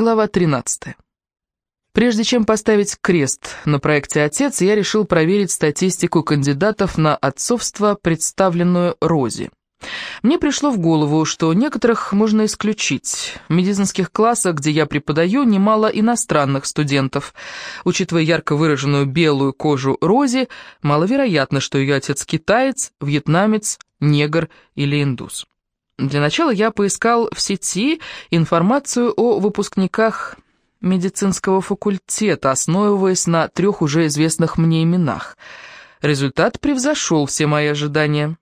Глава 13. Прежде чем поставить крест на проекте «Отец», я решил проверить статистику кандидатов на отцовство, представленную Розе. Мне пришло в голову, что некоторых можно исключить. В медицинских классах, где я преподаю, немало иностранных студентов. Учитывая ярко выраженную белую кожу Рози, маловероятно, что ее отец китаец, вьетнамец, негр или индус. Для начала я поискал в сети информацию о выпускниках медицинского факультета, основываясь на трех уже известных мне именах. Результат превзошел все мои ожидания.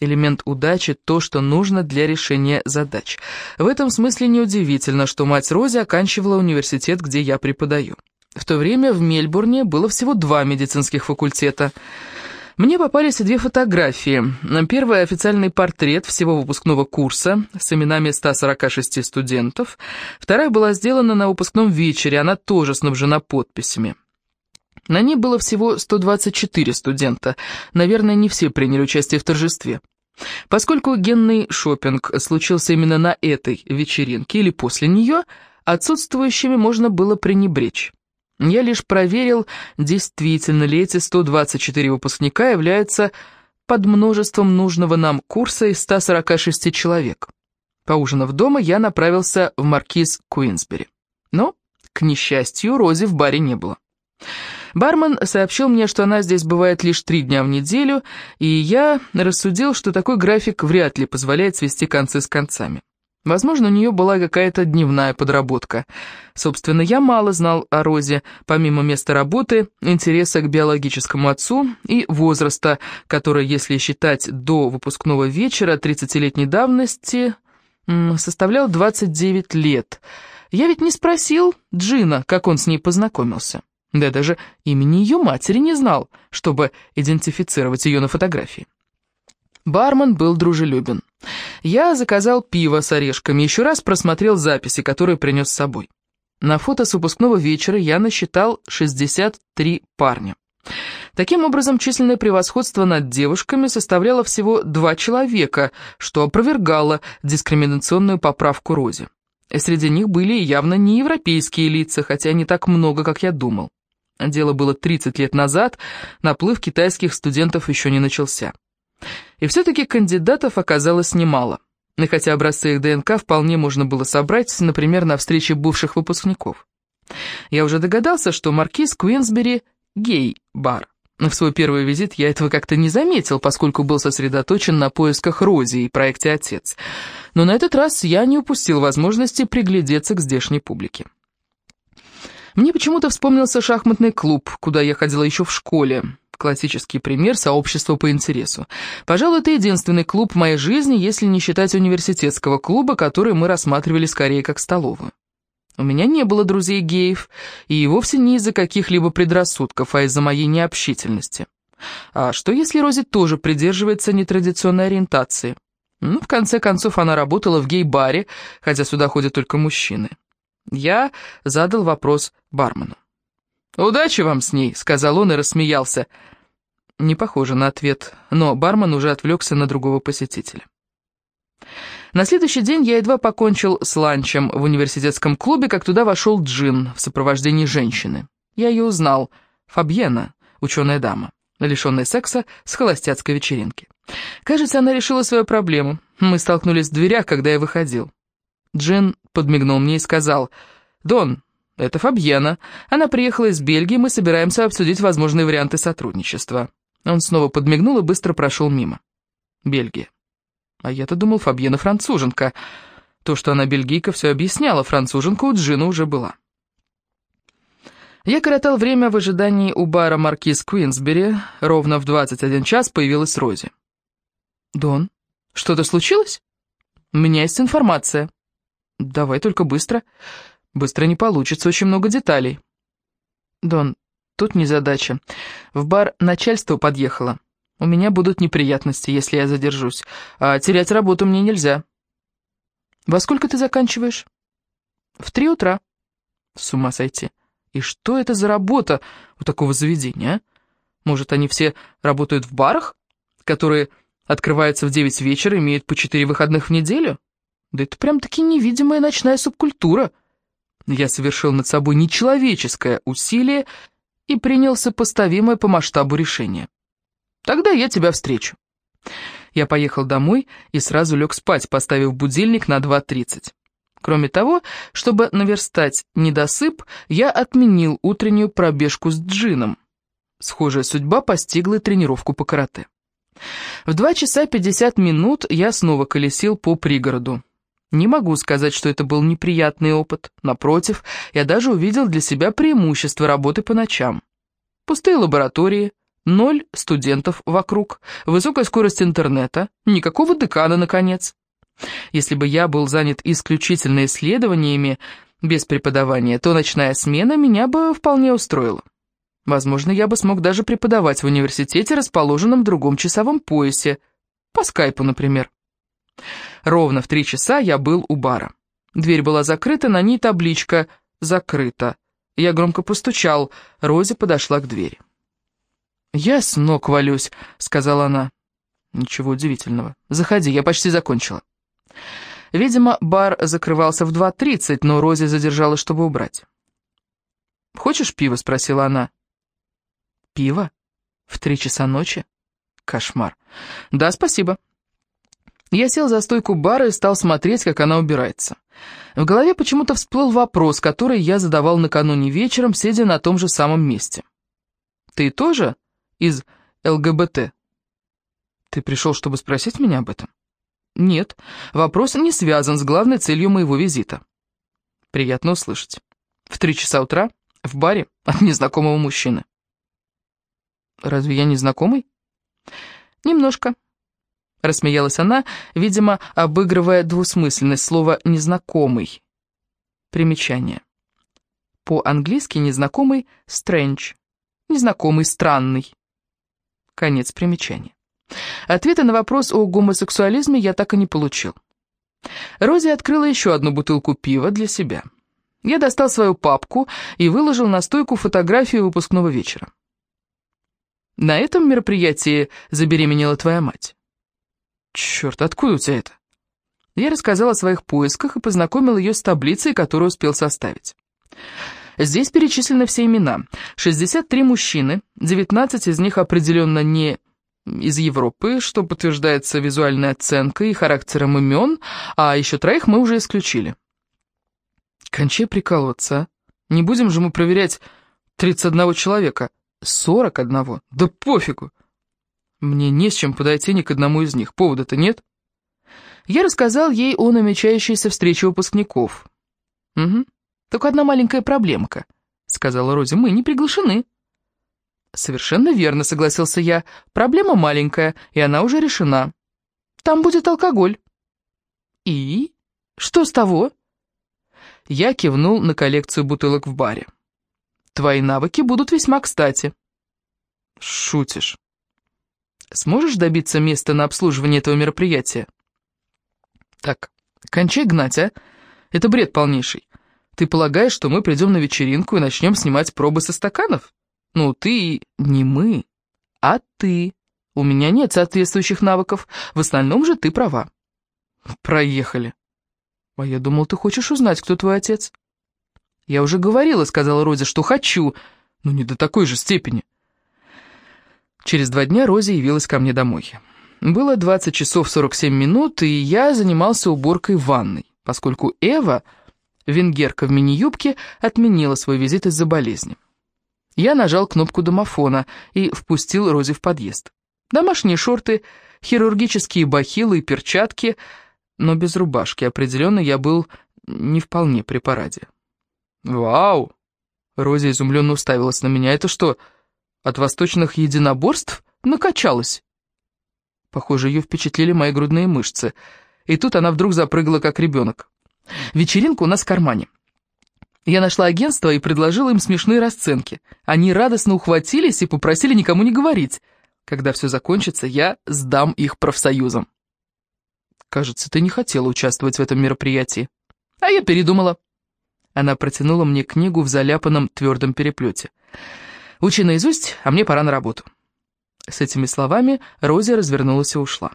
Элемент удачи – то, что нужно для решения задач. В этом смысле неудивительно, что мать Рози оканчивала университет, где я преподаю. В то время в Мельбурне было всего два медицинских факультета – мне попались две фотографии. Первый официальный портрет всего выпускного курса с именами 146 студентов. Вторая была сделана на выпускном вечере, она тоже снабжена подписями. На ней было всего 124 студента. Наверное, не все приняли участие в торжестве. Поскольку генный шопинг случился именно на этой вечеринке или после нее, отсутствующими можно было пренебречь. Я лишь проверил, действительно ли эти 124 выпускника являются под множеством нужного нам курса из 146 человек. Поужинав дома, я направился в маркиз Куинсбери. Но, к несчастью, Рози в баре не было. Бармен сообщил мне, что она здесь бывает лишь три дня в неделю, и я рассудил, что такой график вряд ли позволяет свести концы с концами. Возможно, у нее была какая-то дневная подработка. Собственно, я мало знал о Розе, помимо места работы, интереса к биологическому отцу и возраста, который, если считать до выпускного вечера 30-летней давности, составлял 29 лет. Я ведь не спросил Джина, как он с ней познакомился. Да даже имени ее матери не знал, чтобы идентифицировать ее на фотографии. Бармен был дружелюбен. Я заказал пиво с орешками, еще раз просмотрел записи, которые принес с собой. На фото с выпускного вечера я насчитал 63 парня. Таким образом, численное превосходство над девушками составляло всего два человека, что опровергало дискриминационную поправку Рози. Среди них были явно не европейские лица, хотя не так много, как я думал. Дело было 30 лет назад, наплыв китайских студентов еще не начался. И все-таки кандидатов оказалось немало. И хотя образцы их ДНК вполне можно было собрать, например, на встрече бывших выпускников. Я уже догадался, что маркиз Куинсбери – гей-бар. В свой первый визит я этого как-то не заметил, поскольку был сосредоточен на поисках Рози и проекте «Отец». Но на этот раз я не упустил возможности приглядеться к здешней публике. Мне почему-то вспомнился шахматный клуб, куда я ходила еще в школе. Классический пример сообщества по интересу. Пожалуй, это единственный клуб в моей жизни, если не считать университетского клуба, который мы рассматривали скорее как столовую. У меня не было друзей геев, и вовсе не из-за каких-либо предрассудков, а из-за моей необщительности. А что, если Рози тоже придерживается нетрадиционной ориентации? Ну, в конце концов, она работала в гей-баре, хотя сюда ходят только мужчины. Я задал вопрос бармену. «Удачи вам с ней», — сказал он и рассмеялся. Не похоже на ответ, но бармен уже отвлекся на другого посетителя. На следующий день я едва покончил с ланчем в университетском клубе, как туда вошел Джин в сопровождении женщины. Я ее узнал. Фабьена, ученая дама, лишенная секса с холостяцкой вечеринки. Кажется, она решила свою проблему. Мы столкнулись в дверях, когда я выходил. Джин подмигнул мне и сказал, «Дон, это Фабьена. Она приехала из Бельгии, мы собираемся обсудить возможные варианты сотрудничества». Он снова подмигнул и быстро прошел мимо. Бельгия. А я-то думал, Фабьена француженка. То, что она бельгийка, все объясняло, француженка у Джина уже была. Я коротал время в ожидании у бара «Маркиз Куинсбери». Ровно в 21 час появилась Рози. «Дон, что-то случилось? У меня есть информация». «Давай только быстро. Быстро не получится, очень много деталей. Дон, тут незадача. В бар начальство подъехало. У меня будут неприятности, если я задержусь. А терять работу мне нельзя. Во сколько ты заканчиваешь? В три утра. С ума сойти. И что это за работа у такого заведения, а? Может, они все работают в барах, которые открываются в девять вечера и имеют по четыре выходных в неделю? Да это прям-таки невидимая ночная субкультура — Я совершил над собой нечеловеческое усилие и принял сопоставимое по масштабу решение. Тогда я тебя встречу. Я поехал домой и сразу лег спать, поставив будильник на 2.30. Кроме того, чтобы наверстать недосып, я отменил утреннюю пробежку с джином. Схожая судьба постигла тренировку по карате. В 2 часа 50 минут я снова колесил по пригороду. Не могу сказать, что это был неприятный опыт. Напротив, я даже увидел для себя преимущество работы по ночам. Пустые лаборатории, ноль студентов вокруг, высокая скорость интернета, никакого декана, наконец. Если бы я был занят исключительно исследованиями, без преподавания, то ночная смена меня бы вполне устроила. Возможно, я бы смог даже преподавать в университете, расположенном в другом часовом поясе, по скайпу, например. Ровно в три часа я был у бара. Дверь была закрыта, на ней табличка «Закрыто». Я громко постучал, Рози подошла к двери. «Я с ног валюсь», — сказала она. «Ничего удивительного. Заходи, я почти закончила». Видимо, бар закрывался в 2.30, но Рози задержалась, чтобы убрать. «Хочешь пиво?» — спросила она. «Пиво? В три часа ночи? Кошмар. Да, спасибо». Я сел за стойку бара и стал смотреть, как она убирается. В голове почему-то всплыл вопрос, который я задавал накануне вечером, сидя на том же самом месте. «Ты тоже из ЛГБТ?» «Ты пришел, чтобы спросить меня об этом?» «Нет, вопрос не связан с главной целью моего визита». «Приятно услышать. В три часа утра в баре от незнакомого мужчины». «Разве я незнакомый?» «Немножко», — рассмеялась она, видимо, обыгрывая двусмысленность слова «незнакомый». Примечание. По-английски незнакомый «strange», незнакомый «странный». Конец примечания. Ответа на вопрос о гомосексуализме я так и не получил. Рози открыла еще одну бутылку пива для себя. Я достал свою папку и выложил на стойку фотографию выпускного вечера. На этом мероприятии забеременела твоя мать. «Черт, откуда у тебя это?» Я рассказал о своих поисках и познакомил ее с таблицей, которую успел составить. Здесь перечислены все имена. 63 мужчины, 19 из них определенно не из Европы, что подтверждается визуальной оценкой и характером имен, а еще троих мы уже исключили. Кончай прикалываться, а? Не будем же мы проверять 31 человека. 41. Да пофигу. Мне не с чем подойти ни к одному из них, повода-то нет. Я рассказал ей о намечающейся встрече выпускников. «Угу, только одна маленькая проблемка», — сказала Рози, — «мы не приглашены». «Совершенно верно», — согласился я. «Проблема маленькая, и она уже решена. Там будет алкоголь». «И? Что с того?» Я кивнул на коллекцию бутылок в баре. «Твои навыки будут весьма кстати». «Шутишь». Сможешь добиться места на обслуживание этого мероприятия? Так, кончай гнать, а? Это бред полнейший. Ты полагаешь, что мы придем на вечеринку и начнем снимать пробы со стаканов? Ну, ты... не мы, а ты. У меня нет соответствующих навыков. В остальном же ты права. Проехали. А я думал, ты хочешь узнать, кто твой отец. Я уже говорила, сказала Рози, что хочу, но не до такой же степени. Через два дня Рози явилась ко мне домой. Было 20 часов 47 минут, и я занимался уборкой ванной, поскольку Эва, венгерка в мини-юбке, отменила свой визит из-за болезни. Я нажал кнопку домофона и впустил Рози в подъезд. Домашние шорты, хирургические бахилы и перчатки, но без рубашки. Определенно я был не вполне при параде. «Вау!» Рози изумленно уставилась на меня. «Это что, от восточных единоборств накачалась. Похоже, ее впечатлили мои грудные мышцы. И тут она вдруг запрыгала, как ребенок. Вечеринка у нас в кармане. Я нашла агентство и предложила им смешные расценки. Они радостно ухватились и попросили никому не говорить. Когда все закончится, я сдам их профсоюзам. Кажется, ты не хотела участвовать в этом мероприятии. А я передумала. Она протянула мне книгу в заляпанном твердом переплете. Учи наизусть, а мне пора на работу». С этими словами Рози развернулась и ушла.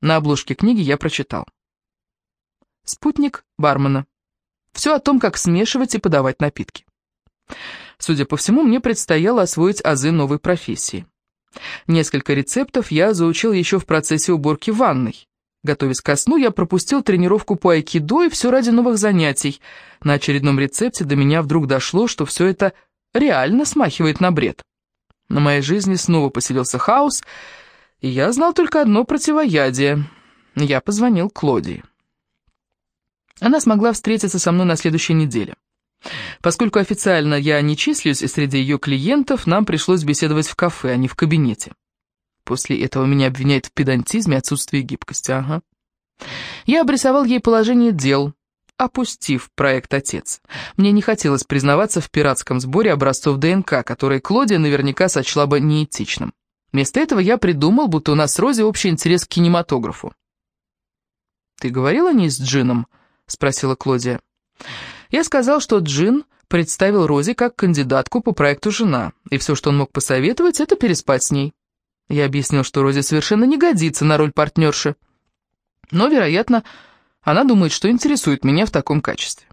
На обложке книги я прочитал. «Спутник бармена. Все о том, как смешивать и подавать напитки. Судя по всему, мне предстояло освоить азы новой профессии. Несколько рецептов я заучил еще в процессе уборки ванной. Готовясь ко сну, я пропустил тренировку по айкидо и все ради новых занятий. На очередном рецепте до меня вдруг дошло, что все это реально смахивает на бред. На моей жизни снова поселился хаос, и я знал только одно противоядие. Я позвонил Клодии. Она смогла встретиться со мной на следующей неделе. Поскольку официально я не числюсь среди ее клиентов, нам пришлось беседовать в кафе, а не в кабинете. После этого меня обвиняют в педантизме и отсутствии гибкости, ага. Я обрисовал ей положение дел, опустив проект «Отец». Мне не хотелось признаваться в пиратском сборе образцов ДНК, который Клодия наверняка сочла бы неэтичным. Вместо этого я придумал, будто у нас с Рози общий интерес к кинематографу. «Ты говорила о ней с Джином?» — спросила Клодия. Я сказал, что Джин представил Рози как кандидатку по проекту «Жена», и все, что он мог посоветовать, это переспать с ней. Я объяснил, что Рози совершенно не годится на роль партнерши. Но, вероятно, она думает, что интересует меня в таком качестве.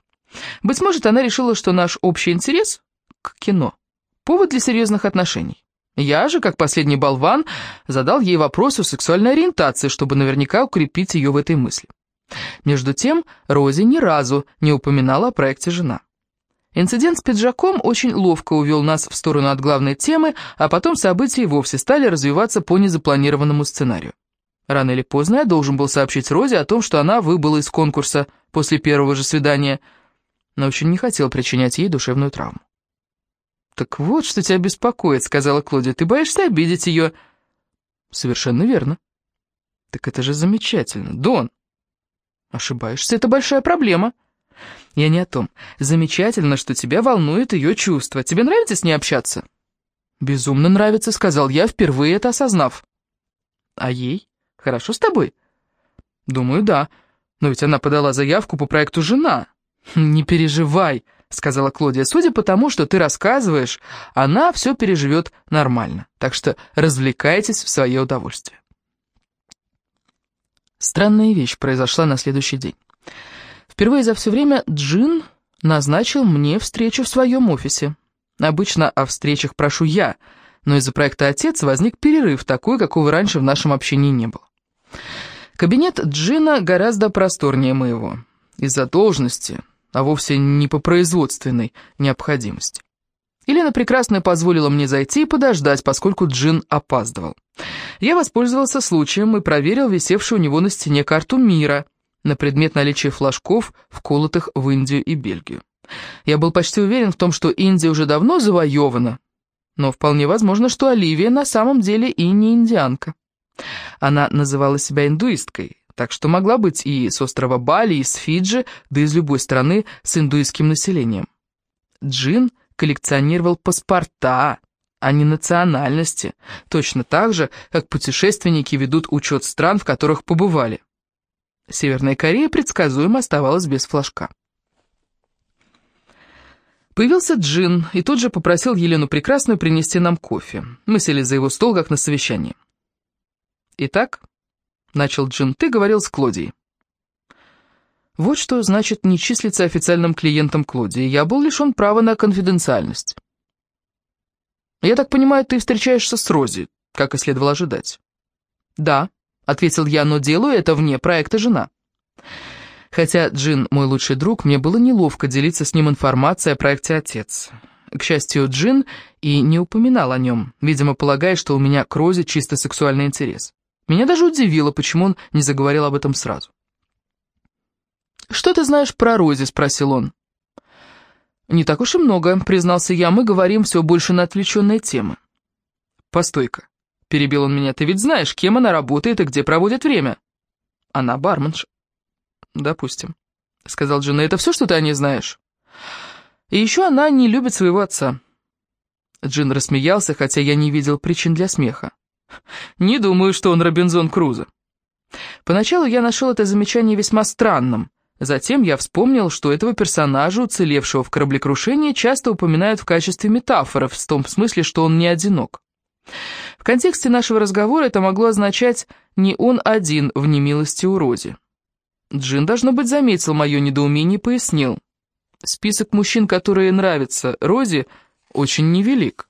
Быть может, она решила, что наш общий интерес к кино – повод для серьезных отношений. Я же, как последний болван, задал ей вопрос о сексуальной ориентации, чтобы наверняка укрепить ее в этой мысли. Между тем, Рози ни разу не упоминала о проекте «Жена». Инцидент с пиджаком очень ловко увел нас в сторону от главной темы, а потом события и вовсе стали развиваться по незапланированному сценарию. Рано или поздно я должен был сообщить Розе о том, что она выбыла из конкурса после первого же свидания, но очень не хотел причинять ей душевную травму. «Так вот, что тебя беспокоит», — сказала Клодия. «Ты боишься обидеть ее?» «Совершенно верно». «Так это же замечательно, Дон». «Ошибаешься, это большая проблема». «Я не о том. Замечательно, что тебя волнует ее чувства. Тебе нравится с ней общаться?» «Безумно нравится», — сказал я, впервые это осознав. «А ей? Хорошо с тобой?» «Думаю, да. Но ведь она подала заявку по проекту «Жена». «Не переживай», — сказала Клодия. «Судя по тому, что ты рассказываешь, она все переживет нормально. Так что развлекайтесь в свое удовольствие». Странная вещь произошла на следующий день. Впервые за все время Джин назначил мне встречу в своем офисе. Обычно о встречах прошу я, но из-за проекта «Отец» возник перерыв, такой, какого раньше в нашем общении не было. Кабинет Джина гораздо просторнее моего, из-за должности, а вовсе не по производственной необходимости. Елена Прекрасная позволила мне зайти и подождать, поскольку Джин опаздывал. Я воспользовался случаем и проверил висевшую у него на стене карту мира на предмет наличия флажков, вколотых в Индию и Бельгию. Я был почти уверен в том, что Индия уже давно завоевана, но вполне возможно, что Оливия на самом деле и не индианка. Она называла себя индуисткой, так что могла быть и с острова Бали, и с Фиджи, да и из любой страны с индуистским населением. Джин коллекционировал паспорта, а не национальности, точно так же, как путешественники ведут учет стран, в которых побывали. Северная Корея предсказуемо оставалась без флажка. Появился Джин и тут же попросил Елену Прекрасную принести нам кофе. Мы сели за его стол, как на совещании. «Итак», — начал Джин, — «ты говорил с Клодией». Вот что значит не числиться официальным клиентом Клодии. Я был лишен права на конфиденциальность. «Я так понимаю, ты встречаешься с Рози, как и следовало ожидать». «Да», — ответил я, — «но делаю это вне проекта «Жена». Хотя Джин мой лучший друг, мне было неловко делиться с ним информацией о проекте «Отец». К счастью, Джин и не упоминал о нем, видимо, полагая, что у меня к Розе чисто сексуальный интерес. Меня даже удивило, почему он не заговорил об этом сразу. «Что ты знаешь про Рози?» — спросил он. «Не так уж и много», — признался я, — «мы говорим все больше на отвлеченные темы». «Постой-ка», — перебил он меня, — «ты ведь знаешь, кем она работает и где проводит время?» «Она барменша». «Допустим», — сказал Джина, — «это все, что ты о ней знаешь?» «И еще она не любит своего отца». Джин рассмеялся, хотя я не видел причин для смеха. «Не думаю, что он Робинзон Крузо». Поначалу я нашел это замечание весьма странным, Затем я вспомнил, что этого персонажа, уцелевшего в кораблекрушении, часто упоминают в качестве метафоры, в том смысле, что он не одинок. В контексте нашего разговора это могло означать «не он один в немилости уроде». Джин, должно быть, заметил мое недоумение и пояснил. Список мужчин, которые нравятся Розе, очень невелик.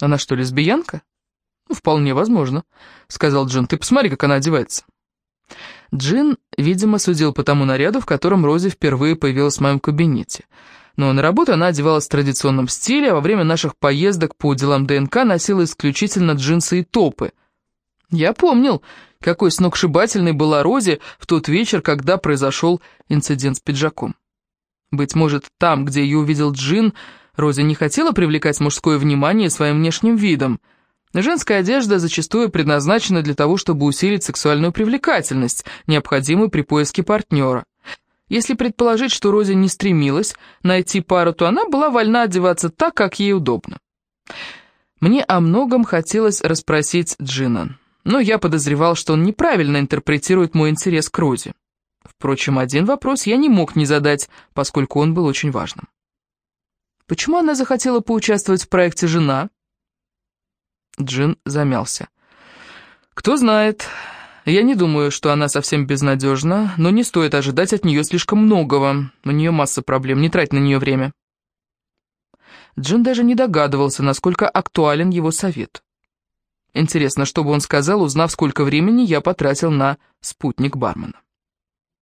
Она что, лесбиянка? Ну, вполне возможно, сказал Джин. Ты посмотри, как она одевается. Джин, видимо, судил по тому наряду, в котором Рози впервые появилась в моем кабинете. Но на работу она одевалась в традиционном стиле, а во время наших поездок по делам ДНК носила исключительно джинсы и топы. Я помнил, какой сногсшибательной была Рози в тот вечер, когда произошел инцидент с пиджаком. Быть может, там, где ее увидел Джин, Рози не хотела привлекать мужское внимание своим внешним видом. Женская одежда зачастую предназначена для того, чтобы усилить сексуальную привлекательность, необходимую при поиске партнера. Если предположить, что Рози не стремилась найти пару, то она была вольна одеваться так, как ей удобно. Мне о многом хотелось расспросить Джина, но я подозревал, что он неправильно интерпретирует мой интерес к Рози. Впрочем, один вопрос я не мог не задать, поскольку он был очень важным. Почему она захотела поучаствовать в проекте «Жена»? Джин замялся. «Кто знает. Я не думаю, что она совсем безнадежна, но не стоит ожидать от нее слишком многого. У нее масса проблем, не трать на нее время». Джин даже не догадывался, насколько актуален его совет. Интересно, что бы он сказал, узнав, сколько времени я потратил на спутник бармена.